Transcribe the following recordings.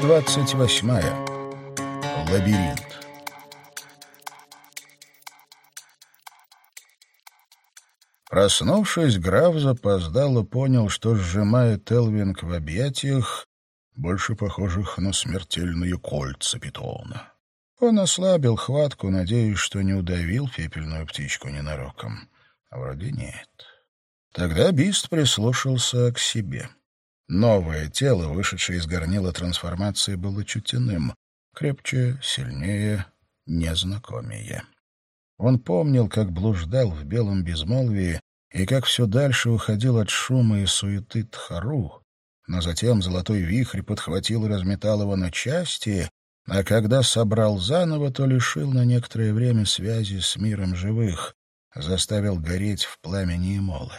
двадцать восьмая. Лабиринт. Проснувшись, граф запоздало понял, что сжимает Элвинг в объятиях, больше похожих на смертельные кольца питона. Он ослабил хватку, надеясь, что не удавил пепельную птичку ненароком. А вроде нет. Тогда Бист прислушался к себе. Новое тело, вышедшее из горнила трансформации, было чуть иным. Крепче, сильнее, незнакомее. Он помнил, как блуждал в белом безмолвии и как все дальше уходил от шума и суеты Тхару, но затем золотой вихрь подхватил и разметал его на части, а когда собрал заново, то лишил на некоторое время связи с миром живых, заставил гореть в пламени и молы.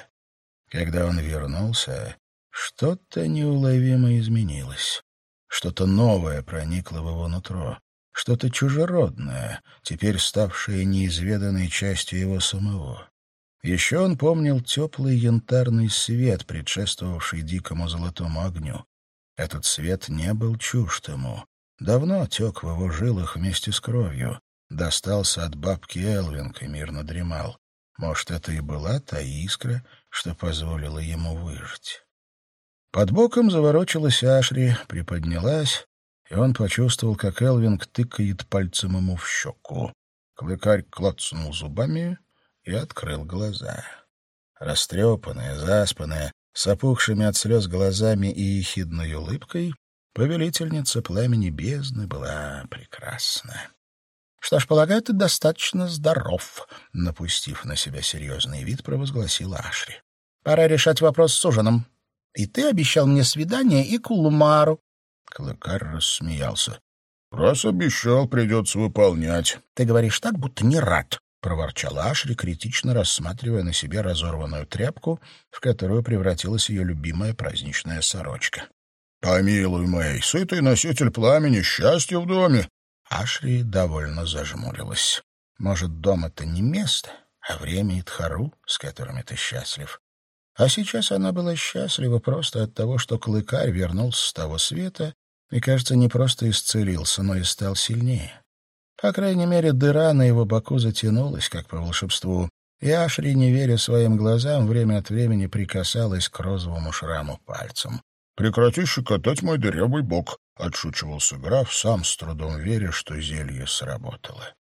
Когда он вернулся, что-то неуловимо изменилось. Что-то новое проникло в его нутро, что-то чужеродное, теперь ставшее неизведанной частью его самого. Еще он помнил теплый янтарный свет, предшествовавший дикому золотому огню. Этот свет не был чужд ему. Давно тек в его жилах вместе с кровью. Достался от бабки Элвинг и мирно дремал. Может, это и была та искра, что позволила ему выжить. Под боком заворочилась Ашри, приподнялась, и он почувствовал, как Элвинг тыкает пальцем ему в щеку. Клыкарь клацнул зубами и открыл глаза. Растрепанная, заспанная, с опухшими от слез глазами и ехидной улыбкой, повелительница пламени бездны была прекрасна. — Что ж, полагаю, ты достаточно здоров, — напустив на себя серьезный вид, провозгласила Ашри. — Пора решать вопрос с ужином. И ты обещал мне свидание и кулумару. Клыкар рассмеялся. — Раз обещал, придется выполнять. — Ты говоришь так, будто не рад, — проворчала Ашри, критично рассматривая на себе разорванную тряпку, в которую превратилась ее любимая праздничная сорочка. — Помилуй, Мэй, сытый носитель пламени, счастье в доме. Ашри довольно зажмурилась. Может, дом — это не место, а время и тхару, с которыми ты счастлив. А сейчас она была счастлива просто от того, что клыкарь вернулся с того света и, кажется, не просто исцелился, но и стал сильнее. По крайней мере, дыра на его боку затянулась, как по волшебству, и Ашри, не веря своим глазам, время от времени прикасалась к розовому шраму пальцем. «Прекрати щекотать мой дырявый бок», — отшучивался граф, сам с трудом веря, что зелье сработало.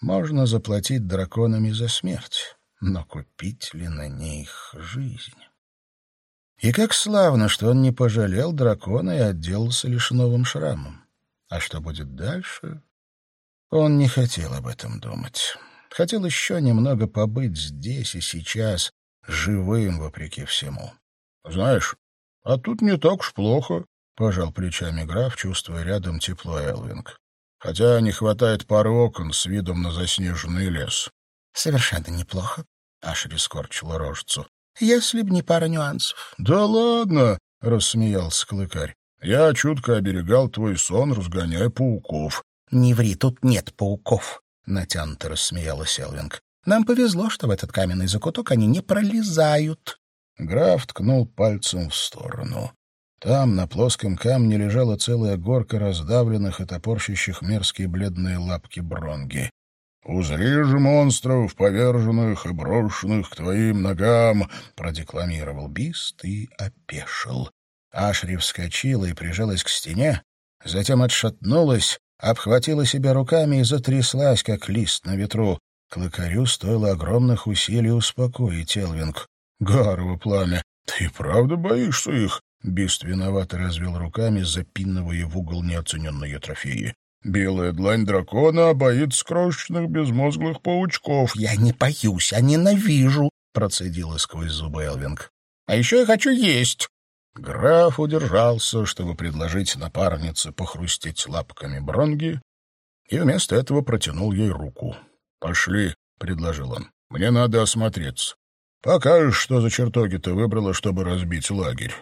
«Можно заплатить драконами за смерть, но купить ли на них жизнь?» И как славно, что он не пожалел дракона и отделался лишь новым шрамом. А что будет дальше, он не хотел об этом думать. Хотел еще немного побыть здесь и сейчас, живым вопреки всему. — Знаешь, а тут не так уж плохо, — пожал плечами граф, чувствуя рядом тепло Элвинг. — Хотя не хватает пары окон с видом на заснеженный лес. — Совершенно неплохо, — Ашри скорчила рожицу. — Если б не пара нюансов. — Да ладно, — рассмеялся клыкарь. — Я чутко оберегал твой сон, разгоняя пауков. «Не ври, тут нет пауков», — натянуто рассмеялась Элвинг. «Нам повезло, что в этот каменный закуток они не пролезают». Граф ткнул пальцем в сторону. Там, на плоском камне, лежала целая горка раздавленных и топорщащих мерзкие бледные лапки бронги. «Узри же монстров, поверженных и брошенных к твоим ногам!» — продекламировал Бист и опешил. Ашри вскочила и прижалась к стене, затем отшатнулась, обхватила себя руками и затряслась, как лист на ветру. Клыкарю стоило огромных усилий успокоить Элвинг. «Гарово пламя! Ты правда боишься их?» Бист виновато развел руками, запинывая в угол неоцененные трофеи. «Белая длань дракона боится крошечных безмозглых паучков». «Я не боюсь, а ненавижу», — процедила сквозь зубы Элвинг. «А еще я хочу есть». Граф удержался, чтобы предложить напарнице похрустеть лапками бронги, и вместо этого протянул ей руку. «Пошли», — предложил он, — «мне надо осмотреться. Покажешь, что за чертоги ты выбрала, чтобы разбить лагерь».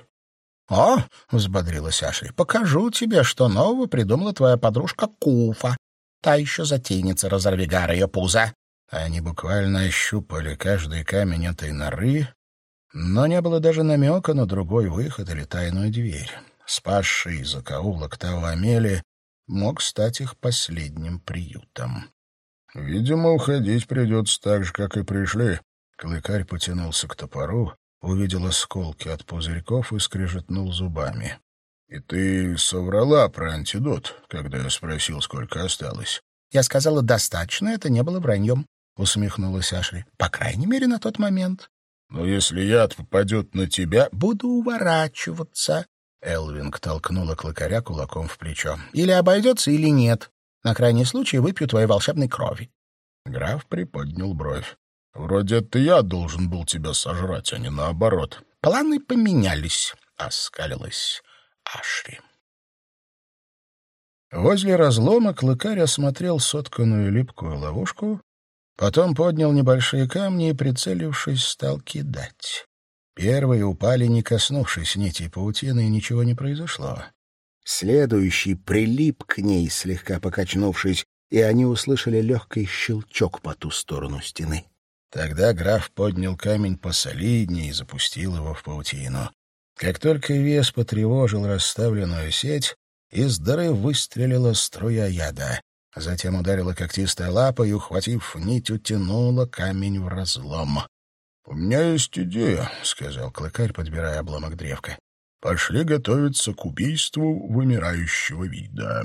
«О!» — взбодрилась Ашри. «Покажу тебе, что нового придумала твоя подружка Куфа. Та еще затейница разорвигара ее пуза». Они буквально ощупали каждый камень этой норы, но не было даже намека на другой выход или тайную дверь. спасший закоулок Тауамели, мог стать их последним приютом. «Видимо, уходить придется так же, как и пришли». Клыкарь потянулся к топору, увидел осколки от пузырьков и скрежетнул зубами. «И ты соврала про антидот, когда я спросил, сколько осталось?» «Я сказала, достаточно, это не было враньем», — усмехнулась Ашри. «По крайней мере, на тот момент». «Но если яд попадет на тебя...» «Буду уворачиваться», — Элвинг толкнула клыкаря кулаком в плечо. «Или обойдется, или нет. На крайний случай выпью твоей волшебной крови». Граф приподнял бровь. «Вроде это я должен был тебя сожрать, а не наоборот». «Планы поменялись», — оскалилась Ашри. Возле разлома клыкарь осмотрел сотканную липкую ловушку, потом поднял небольшие камни и, прицелившись, стал кидать. Первые упали, не коснувшись нитей паутины, и ничего не произошло. Следующий прилип к ней, слегка покачнувшись, и они услышали легкий щелчок по ту сторону стены. Тогда граф поднял камень посолиднее и запустил его в паутину. Как только вес потревожил расставленную сеть, из дыры выстрелила струя яда. Затем ударила когтистая лапа и, ухватив нить, утянула камень в разлом. — У меня есть идея, — сказал клыкарь, подбирая обломок древка. Пошли готовиться к убийству вымирающего вида.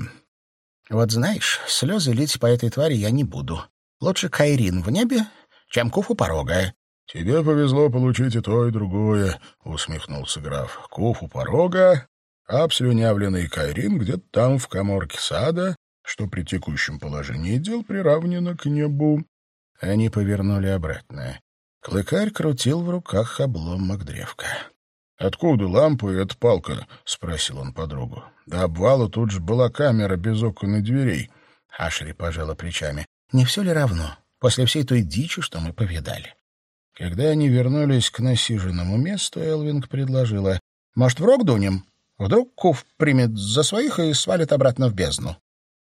Вот знаешь, слезы лить по этой твари я не буду. Лучше Кайрин в небе, чем Куфу порога. — Тебе повезло получить и то, и другое, — усмехнулся граф. — Куфу порога, а обслюнявленный Кайрин где-то там, в коморке сада, что при текущем положении дел приравнено к небу. Они повернули обратно. Клыкарь крутил в руках обломок древка. «Откуда лампа и эта палка?» — спросил он подругу. «До обвала тут же была камера без окон и дверей». Ашри пожала плечами. «Не все ли равно? После всей той дичи, что мы повидали?» Когда они вернулись к насиженному месту, Элвинг предложила. «Может, в рог дунем? Вдруг Куф примет за своих и свалит обратно в бездну?»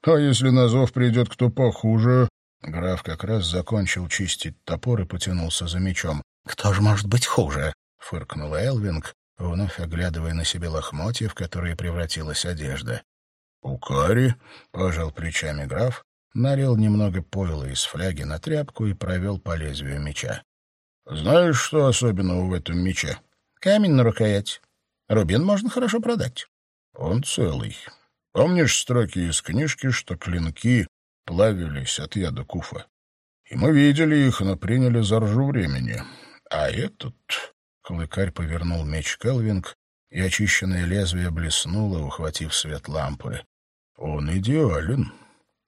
«А если на зов придет кто похуже?» Граф как раз закончил чистить топор и потянулся за мечом. «Кто же может быть хуже?» — фыркнула Элвинг, вновь оглядывая на себе лохмотья, в которые превратилась одежда. «Укари», — пожал плечами граф, налил немного пойла из фляги на тряпку и провел по лезвию меча. «Знаешь, что особенного в этом мече?» «Камень на рукоять. Рубин можно хорошо продать». «Он целый. Помнишь строки из книжки, что клинки плавились от яда куфа? И мы видели их, но приняли за ржу времени. А этот...» Клыкарь повернул меч Келвинг, и очищенное лезвие блеснуло, ухватив свет лампы. «Он идеален».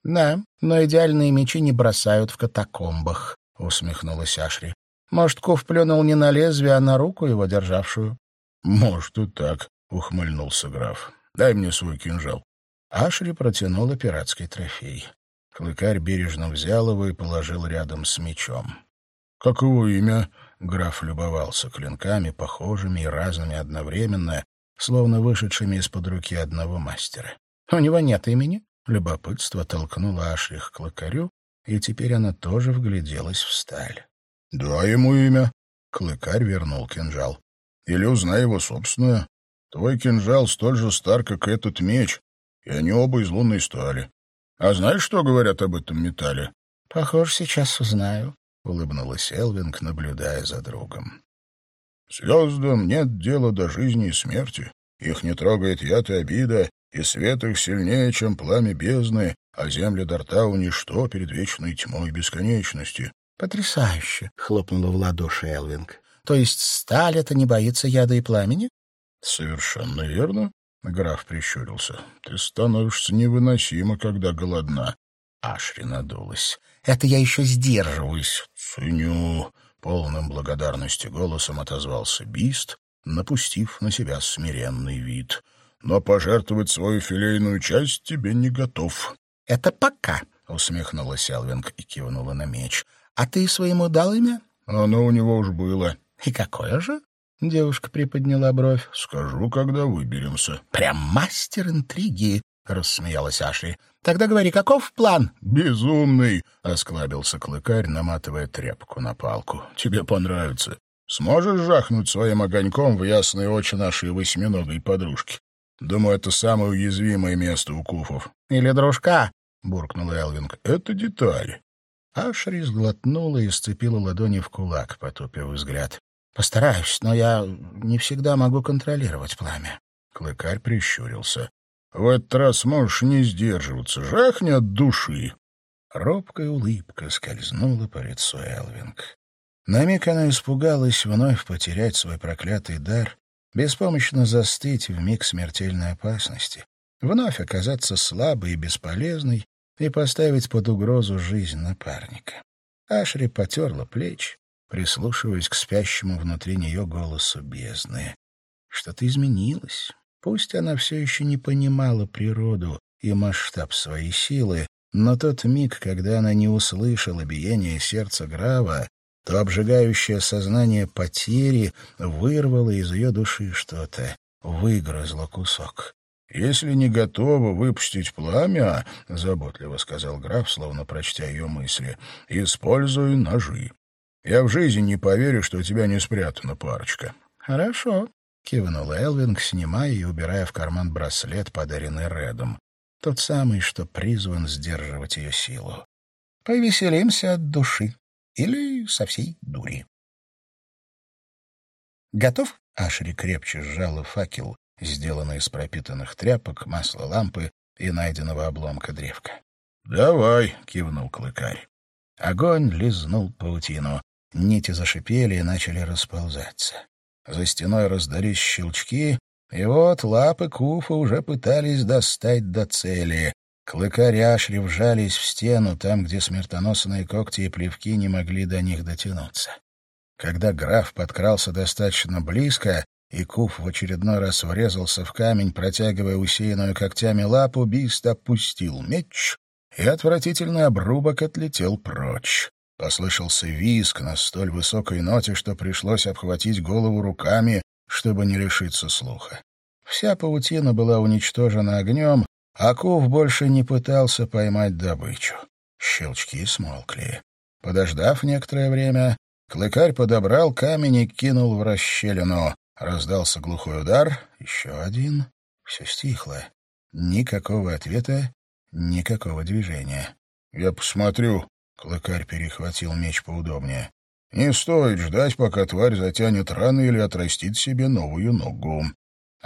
«Да, но идеальные мечи не бросают в катакомбах», — усмехнулась Ашри. «Может, Ков плюнул не на лезвие, а на руку его державшую?» «Может, и так», — ухмыльнулся граф. «Дай мне свой кинжал». Ашри протянула пиратский трофей. Клыкарь бережно взял его и положил рядом с мечом. «Как его имя?» Граф любовался клинками, похожими и разными одновременно, словно вышедшими из-под руки одного мастера. «У него нет имени?» Любопытство толкнуло Ашлих к клыкарю, и теперь она тоже вгляделась в сталь. «Да ему имя». Клыкарь вернул кинжал. «Или узнай его собственное. Твой кинжал столь же стар, как этот меч, и они оба из лунной стали. А знаешь, что говорят об этом металле?» «Похоже, сейчас узнаю», — улыбнулась Элвинг, наблюдая за другом. «Звездам нет дела до жизни и смерти. Их не трогает яд и обида, и свет их сильнее, чем пламя бездны, а земли Дартау — ничто перед вечной тьмой бесконечности». «Потрясающе!» — хлопнула в ладоши Элвинг. «То есть сталь это не боится яда и пламени?» «Совершенно верно», — граф прищурился. «Ты становишься невыносима, когда голодна». Ашри надулась. Это я еще сдерживаюсь. Ценю. Полным благодарности голосом отозвался Бист, напустив на себя смиренный вид. Но пожертвовать свою филейную часть тебе не готов. Это пока, усмехнулась Элвинг и кивнула на меч. А ты своему дал имя? Оно у него уж было. И какое же? Девушка приподняла бровь. Скажу, когда выберемся. Прям мастер интриги, рассмеялась Ашли. Тогда говори, каков план? Безумный, осклабился клыкарь, наматывая тряпку на палку. Тебе понравится. Сможешь жахнуть своим огоньком в ясные очи нашей восьминогой подружки? Думаю, это самое уязвимое место у куфов. Или дружка, — буркнул Элвинг. Это деталь. Ашри сглотнула и сцепила ладони в кулак, потупив взгляд. «Постараюсь, но я не всегда могу контролировать пламя». Клыкарь прищурился. «В этот раз можешь не сдерживаться. Жахни от души». Робкая улыбка скользнула по лицу Элвинг. На миг она испугалась вновь потерять свой проклятый дар, беспомощно застыть в миг смертельной опасности, вновь оказаться слабой и бесполезной и поставить под угрозу жизнь напарника. Ашри потерла плечи, прислушиваясь к спящему внутри нее голосу бездны. Что-то изменилось. Пусть она все еще не понимала природу и масштаб своей силы, но тот миг, когда она не услышала биение сердца Грава, то обжигающее сознание потери вырвало из ее души что-то, выгрызло кусок. «Если не готова выпустить пламя, — заботливо сказал граф, словно прочтя ее мысли, — используй ножи. Я в жизни не поверю, что у тебя не спрятана парочка». «Хорошо», — кивнул Элвинг, снимая и убирая в карман браслет, подаренный Редом. Тот самый, что призван сдерживать ее силу. «Повеселимся от души. Или со всей дури». «Готов?» — Ашри крепче сжала факел, сделанный из пропитанных тряпок, масла лампы и найденного обломка древка. «Давай», — кивнул клыкарь. Огонь лизнул паутину. Нити зашипели и начали расползаться. За стеной раздались щелчки, и вот лапы Куфа уже пытались достать до цели. Клыкарь Ашри вжались в стену, там, где смертоносные когти и плевки не могли до них дотянуться. Когда граф подкрался достаточно близко, и Куф в очередной раз врезался в камень, протягивая усеянную когтями лапу, Бист опустил меч, и отвратительный обрубок отлетел прочь. Послышался виск на столь высокой ноте, что пришлось обхватить голову руками, чтобы не лишиться слуха. Вся паутина была уничтожена огнем, а Кув больше не пытался поймать добычу. Щелчки смолкли. Подождав некоторое время, клыкарь подобрал камень и кинул в расщелину. Раздался глухой удар, еще один. Все стихло. Никакого ответа, никакого движения. «Я посмотрю», — клыкарь перехватил меч поудобнее. «Не стоит ждать, пока тварь затянет раны или отрастит себе новую ногу».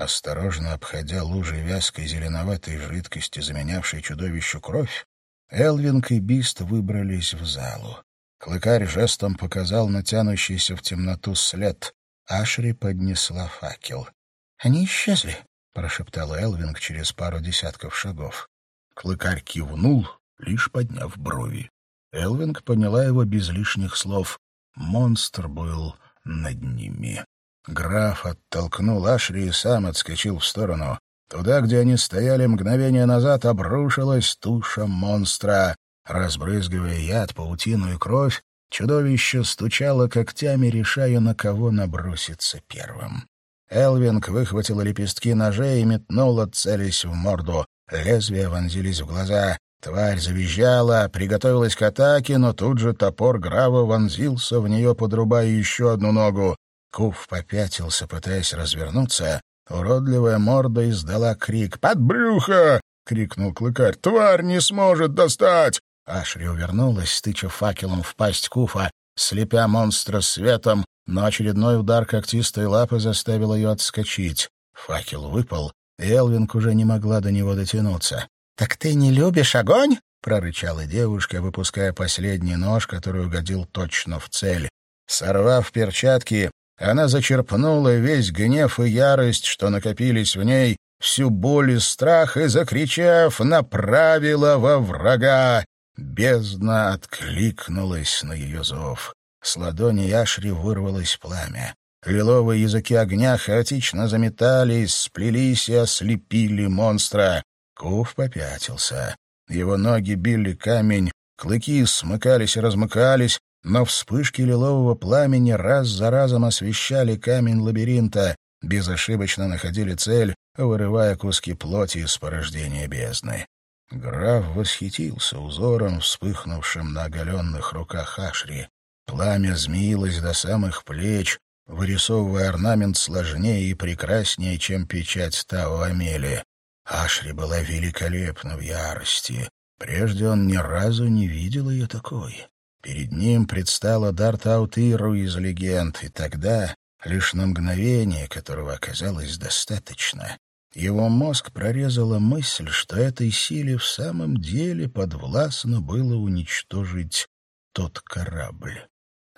Осторожно обходя лужи вязкой зеленоватой жидкости, заменявшей чудовищу кровь, Элвинг и Бист выбрались в залу. Клыкарь жестом показал натянущийся в темноту след. Ашри поднесла факел. «Они исчезли», — прошептал Элвинг через пару десятков шагов. Клыкарь кивнул, лишь подняв брови. Элвинг поняла его без лишних слов. Монстр был над ними. Граф оттолкнул Ашри и сам отскочил в сторону. Туда, где они стояли мгновение назад, обрушилась туша монстра. Разбрызгивая яд, паутину и кровь, Чудовище стучало когтями, решая, на кого наброситься первым. Элвинг выхватила лепестки ножей и метнула, целясь в морду. Лезвия вонзились в глаза. Тварь завизжала, приготовилась к атаке, но тут же топор Грава вонзился в нее, подрубая еще одну ногу. Куф попятился, пытаясь развернуться. Уродливая морда издала крик. «Под брюхо!» — крикнул клыкарь. «Тварь не сможет достать!» Ашри увернулась, стыча факелом в пасть Куфа, слепя монстра светом, но очередной удар когтистой лапы заставил ее отскочить. Факел выпал, и Элвинг уже не могла до него дотянуться. «Так ты не любишь огонь?» — прорычала девушка, выпуская последний нож, который угодил точно в цель. Сорвав перчатки, она зачерпнула весь гнев и ярость, что накопились в ней, всю боль и страх, и, закричав, направила во врага. Бездна откликнулась на ее зов. С ладони Яшри вырвалось пламя. Лиловые языки огня хаотично заметались, сплелись и ослепили монстра. Кув попятился. Его ноги били камень, клыки смыкались и размыкались, но вспышки лилового пламени раз за разом освещали камень лабиринта, безошибочно находили цель, вырывая куски плоти из порождения бездны. Граф восхитился узором, вспыхнувшим на оголенных руках Ашри. Пламя змеилось до самых плеч, вырисовывая орнамент сложнее и прекраснее, чем печать Тао Амели. Ашри была великолепна в ярости. Прежде он ни разу не видел ее такой. Перед ним предстала Дарт Аутиру из легенд, и тогда, лишь на мгновение, которого оказалось достаточно, его мозг прорезала мысль, что этой силе в самом деле подвластно было уничтожить тот корабль.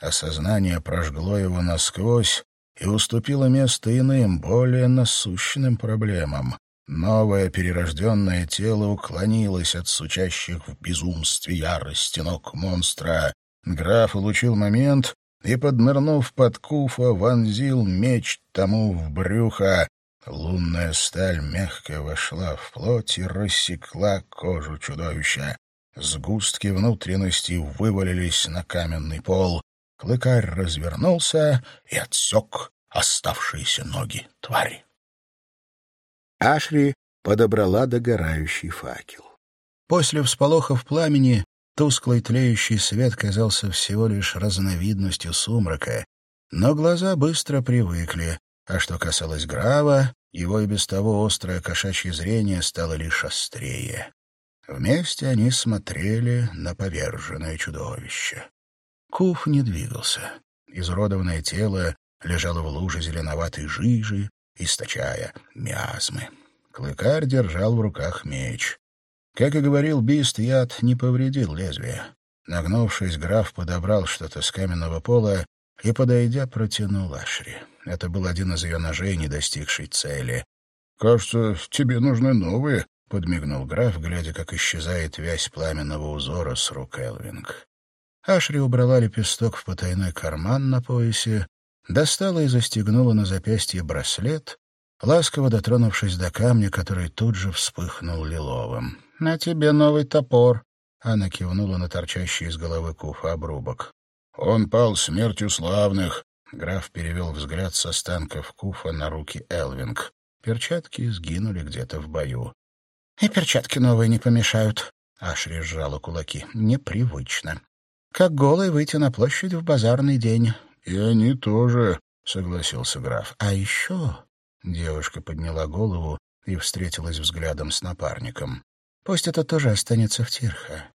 Осознание прожгло его насквозь и уступило место иным, более насущным проблемам. Новое перерожденное тело уклонилось от сучащих в безумстве ярости ног монстра. Граф улучил момент и, поднырнув под куфа, вонзил меч тому в брюхо. Лунная сталь мягко вошла в плоть и рассекла кожу чудовища. Сгустки внутренности вывалились на каменный пол. Клыкарь развернулся и отсек оставшиеся ноги твари. Ашри подобрала догорающий факел. После всполохов пламени тусклый тлеющий свет казался всего лишь разновидностью сумрака, но глаза быстро привыкли, а что касалось Грава, его и без того острое кошачье зрение стало лишь острее. Вместе они смотрели на поверженное чудовище. Куф не двигался. Изуродованное тело лежало в луже зеленоватой жижи, источая миазмы. Клыкарь держал в руках меч. Как и говорил Бист, яд не повредил лезвие. Нагнувшись, граф подобрал что-то с каменного пола и, подойдя, протянул Ашри. Это был один из ее ножей, не достигший цели. «Кажется, тебе нужны новые», — подмигнул граф, глядя, как исчезает вязь пламенного узора с рук Элвинг. Ашри убрала лепесток в потайной карман на поясе, достала и застегнула на запястье браслет, ласково дотронувшись до камня, который тут же вспыхнул лиловым. «На тебе новый топор», — она кивнула на торчащий из головы куфа обрубок. «Он пал смертью славных», — граф перевел взгляд с останков куфа на руки Элвинг. Перчатки сгинули где-то в бою. «И перчатки новые не помешают», — Ашри сжала кулаки. «Непривычно. Как голый выйти на площадь в базарный день». «И они тоже», — согласился граф. «А еще...» — девушка подняла голову и встретилась взглядом с напарником. «Пусть это тоже останется в Тирха.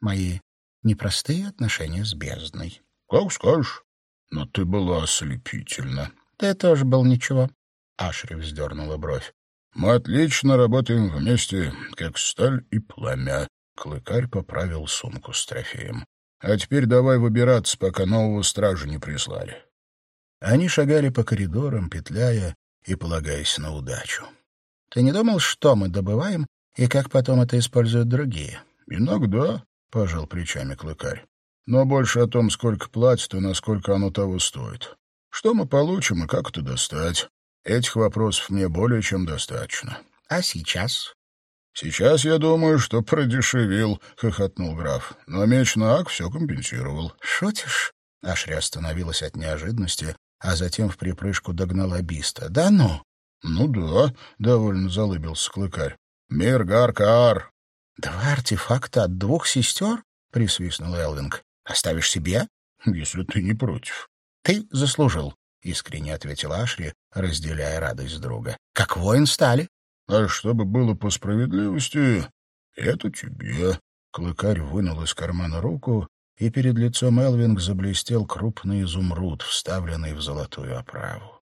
Мои непростые отношения с бездной». «Как скажешь. Но ты была ослепительна». «Ты тоже был ничего». Ашри вздернула бровь. «Мы отлично работаем вместе, как сталь и пламя». Клыкарь поправил сумку с трофеем. А теперь давай выбираться, пока нового стража не прислали. Они шагали по коридорам, петляя и полагаясь на удачу. Ты не думал, что мы добываем и как потом это используют другие? Иногда, — пожал плечами клыкарь. Но больше о том, сколько платят и насколько оно того стоит. Что мы получим и как это достать? Этих вопросов мне более чем достаточно. А сейчас? «Сейчас я думаю, что продешевил», — хохотнул граф. «Но меч Наак все компенсировал». «Шутишь?» Ашри остановилась от неожиданности, а затем в припрыжку догнала Биста. «Да ну?» «Ну да», — довольно залыбился клыкарь. «Мир Гаркар». «Два артефакта от двух сестер?» — присвистнул Элвинг. «Оставишь себе?» «Если ты не против». «Ты заслужил», — искренне ответила Ашри, разделяя радость друга. «Как воин стали?» А чтобы было по справедливости, это тебе. Клыкарь вынул из кармана руку, и перед лицом Элвинг заблестел крупный изумруд, вставленный в золотую оправу.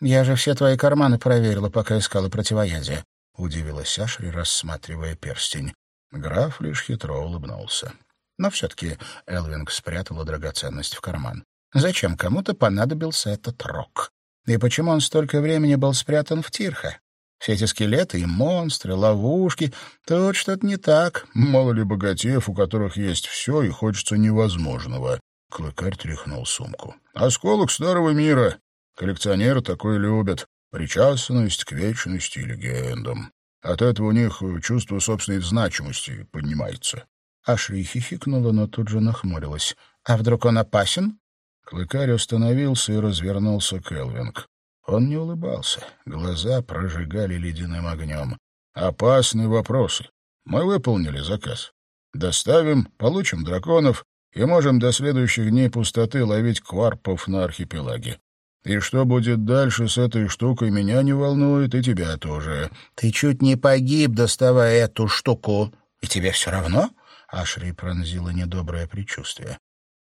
«Я же все твои карманы проверила, пока искала противоядие», — удивилась Ашри, рассматривая перстень. Граф лишь хитро улыбнулся. Но все-таки Элвинг спрятала драгоценность в карман. Зачем кому-то понадобился этот рог? И почему он столько времени был спрятан в Тирха? Все эти скелеты и монстры, ловушки — тут что-то не так. Мало ли богатеев, у которых есть все и хочется невозможного. Клыкарь тряхнул сумку. Осколок старого мира. Коллекционеры такое любят. Причастность к вечности и легендам. От этого у них чувство собственной значимости поднимается. Ашри хихикнула, но тут же нахмурилась. «А вдруг он опасен?» Клыкарь остановился и развернулся к Элвинг. Он не улыбался. Глаза прожигали ледяным огнем. «Опасные вопросы. Мы выполнили заказ. Доставим, получим драконов и можем до следующих дней пустоты ловить кварпов на архипелаге. И что будет дальше с этой штукой, меня не волнует, и тебя тоже. Ты чуть не погиб, доставая эту штуку. И тебе все равно? Ашри пронзила недоброе предчувствие.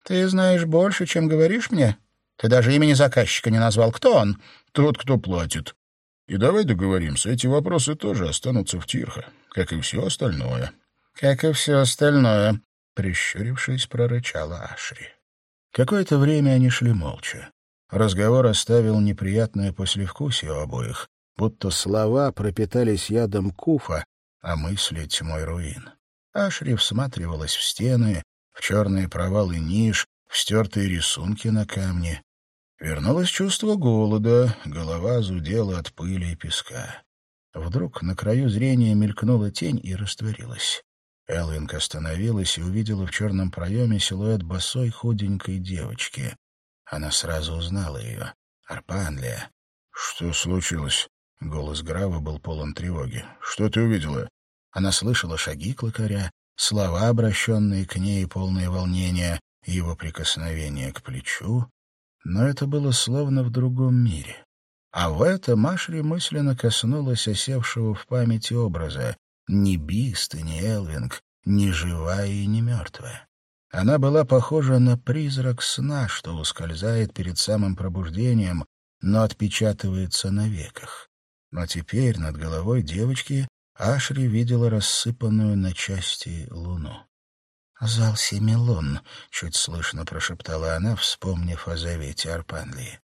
Ты знаешь больше, чем говоришь мне? Ты даже имени заказчика не назвал. Кто он? Тот, кто платит. И давай договоримся, эти вопросы тоже останутся в Тирхе, как и все остальное. Как и все остальное, прищурившись, прорычала Ашри. Какое-то время они шли молча. Разговор оставил неприятное послевкусие у обоих, будто слова пропитались ядом куфа, а мысли тьмой руин. Ашри всматривалась в стены, в черные провалы ниш, стертые рисунки на камне. Вернулось чувство голода, голова зудела от пыли и песка. Вдруг на краю зрения мелькнула тень и растворилась. Элвинг остановилась и увидела в черном проеме силуэт босой худенькой девочки. Она сразу узнала ее. Арпанлия. «Что случилось?» Голос Грава был полон тревоги. «Что ты увидела?» Она слышала шаги клыкаря, слова, обращенные к ней, полные волнения, его прикосновение к плечу. Но это было словно в другом мире. А в этом Ашри мысленно коснулась осевшего в памяти образа. Ни Бист и ни Элвинг, ни живая и ни мертвая. Она была похожа на призрак сна, что ускользает перед самым пробуждением, но отпечатывается на веках. Но теперь над головой девочки Ашри видела рассыпанную на части луну. «Зал Семилон», — чуть слышно прошептала она, вспомнив о завете Арпанлии.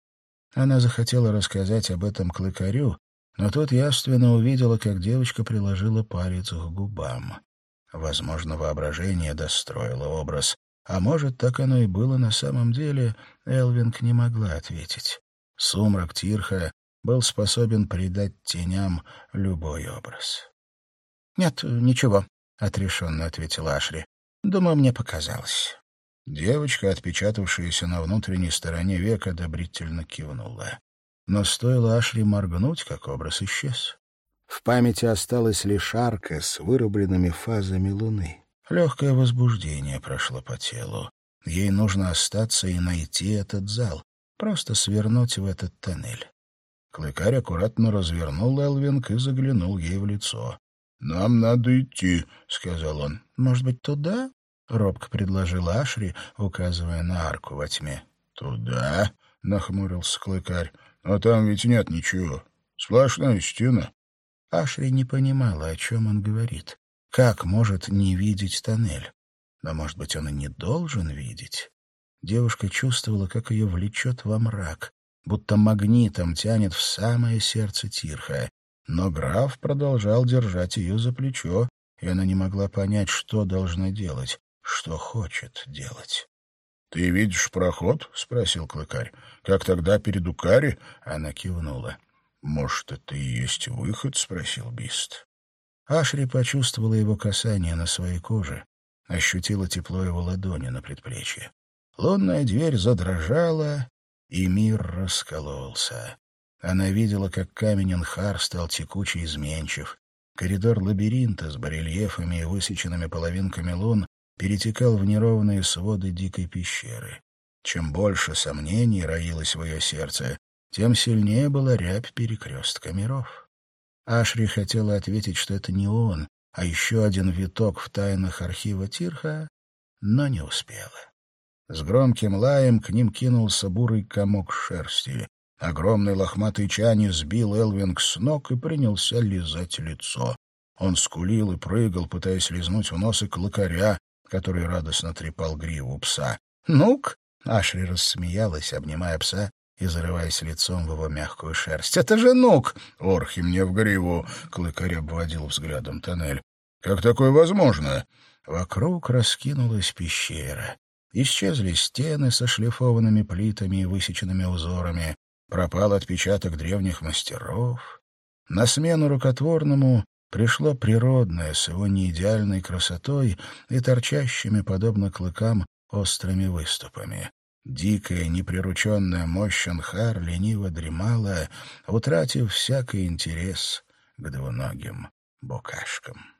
Она захотела рассказать об этом клыкарю, но тут явственно увидела, как девочка приложила палец к губам. Возможно, воображение достроило образ. А может, так оно и было на самом деле, Элвинг не могла ответить. Сумрак Тирха был способен придать теням любой образ. «Нет, ничего», — отрешенно ответила Ашри. «Думаю, мне показалось». Девочка, отпечатавшаяся на внутренней стороне века, одобрительно кивнула. Но стоило Ашри моргнуть, как образ исчез. В памяти осталась лишь арка с вырубленными фазами луны. Легкое возбуждение прошло по телу. Ей нужно остаться и найти этот зал, просто свернуть в этот тоннель. Клыкарь аккуратно развернул Элвинг и заглянул ей в лицо. — Нам надо идти, — сказал он. — Может быть, туда? — робко предложил Ашри, указывая на арку во тьме. — Туда? — нахмурился клыкарь. — Но там ведь нет ничего. Сплошная стена. Ашри не понимала, о чем он говорит. Как может не видеть тоннель? Но, может быть, он и не должен видеть? Девушка чувствовала, как ее влечет во мрак, будто магнитом тянет в самое сердце Тирха. Но граф продолжал держать ее за плечо, и она не могла понять, что должна делать, что хочет делать. — Ты видишь проход? — спросил клыкарь. — Как тогда перед Укари? Она кивнула. «Может, это и есть выход?» — спросил Бист. Ашри почувствовала его касание на своей коже, ощутила тепло его ладони на предплечье. Лунная дверь задрожала, и мир раскололся. Она видела, как камень Анхар стал текучий изменчив. Коридор лабиринта с барельефами и высеченными половинками лун перетекал в неровные своды дикой пещеры. Чем больше сомнений роилось в ее сердце, тем сильнее была рябь перекрестка миров. Ашри хотела ответить, что это не он, а еще один виток в тайнах архива Тирха, но не успела. С громким лаем к ним кинулся бурый комок шерсти. Огромный лохматый чани сбил Элвинг с ног и принялся лизать лицо. Он скулил и прыгал, пытаясь лизнуть в нос и клыкаря, который радостно трепал гриву пса. «Ну-ка!» — Ашри рассмеялась, обнимая пса и зарываясь лицом в его мягкую шерсть. «Это же Нук!» «Орхи мне в гриву!» — клыкарь обводил взглядом тоннель. «Как такое возможно?» Вокруг раскинулась пещера. Исчезли стены со шлифованными плитами и высеченными узорами. Пропал отпечаток древних мастеров. На смену рукотворному пришло природное с его неидеальной красотой и торчащими, подобно клыкам, острыми выступами. Дикая, неприрученная мощь Анхар лениво дремала, утратив всякий интерес к двуногим букашкам.